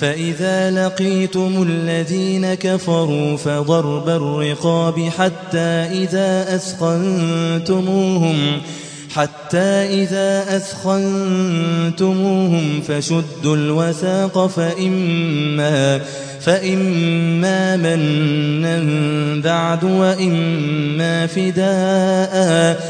فإذا لقيتم الذين كفروا فضرب الرقاب حتى إذا أثخنتموهم حتى إذا أثخنتموهم فشدوا الوثاق فإما فإما منا بعد وإما فداء.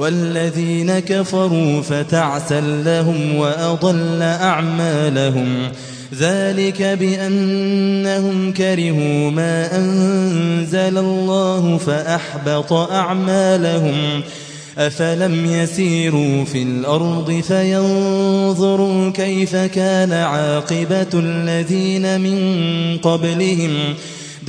والذين كفروا فتعسا لهم وأضل أعمالهم. ذلك بأنهم كرهوا ما أنزل الله فأحبط أعمالهم. أفلم يسيروا في الأرض فينظروا كيف كان عاقبة الذين من قبلهم.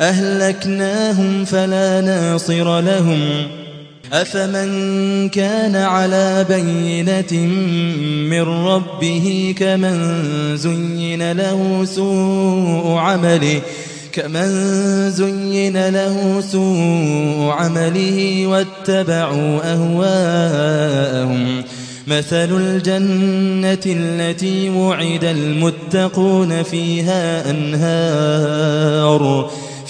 أهلكناهم فلا ناصر لهم. أفمن كان على بينة من ربه كمن زين له سوء عمله كمن زين له سوء عمله واتبعوا أهواءهم. مثل الجنة التي وعد المتقون فيها أنهار.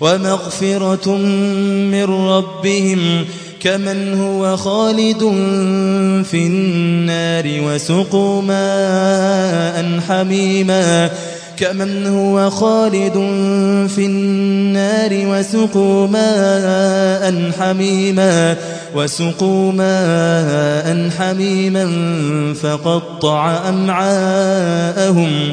ومغفرة من ربهم كمن هو خالد في النار وسقوا ماء حميما كمن هو خالد في النار وسقوا ماء حميما وسقوا ماء حميما فقطع أمعاءهم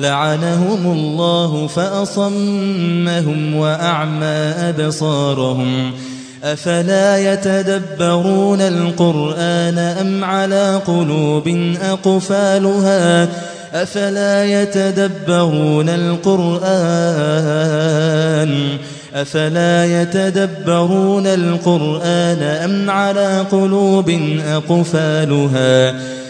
لعنهم الله فأصمهم وأعمى أبصارهم. أفلا يتدبرون القرآن أم على قلوب أقفالها؟ أفلا يتدبرون القرآن؟ أفلا يتدبرون القرآن أم على قلوب أقفالها؟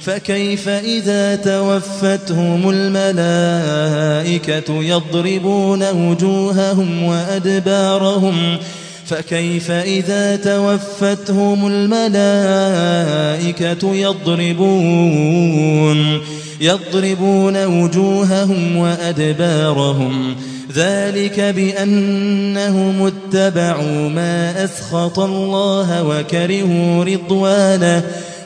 فكيف إذا توفتهم الملائكة يضربون وجوههم وأدبارهم؟ فكيف إذا توفتهم الملائكة يضربون يضربون وجوههم وأدبارهم؟ ذلك بأنهم اتبعوا ما أسخط الله وكرهوا رضوانه.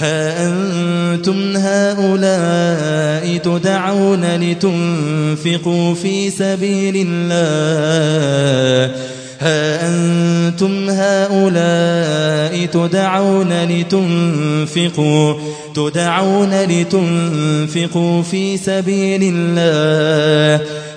ها أنتم هؤلاء تدعون لتنفقوا في سبيل الله؟ ها أنتم هؤلاء تدعون لتنفقوا تدعون لتنفقوا في سبيل الله؟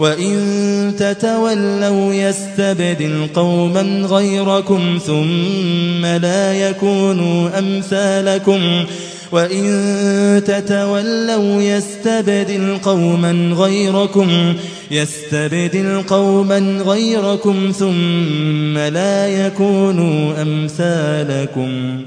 وإن تتولوا يستبدل قوما غيركم ثم لا يكونوا أمثالكم وإن تتولوا يستبدل قوما غيركم يستبدل قوما غيركم ثم لا يكونوا أمثالكم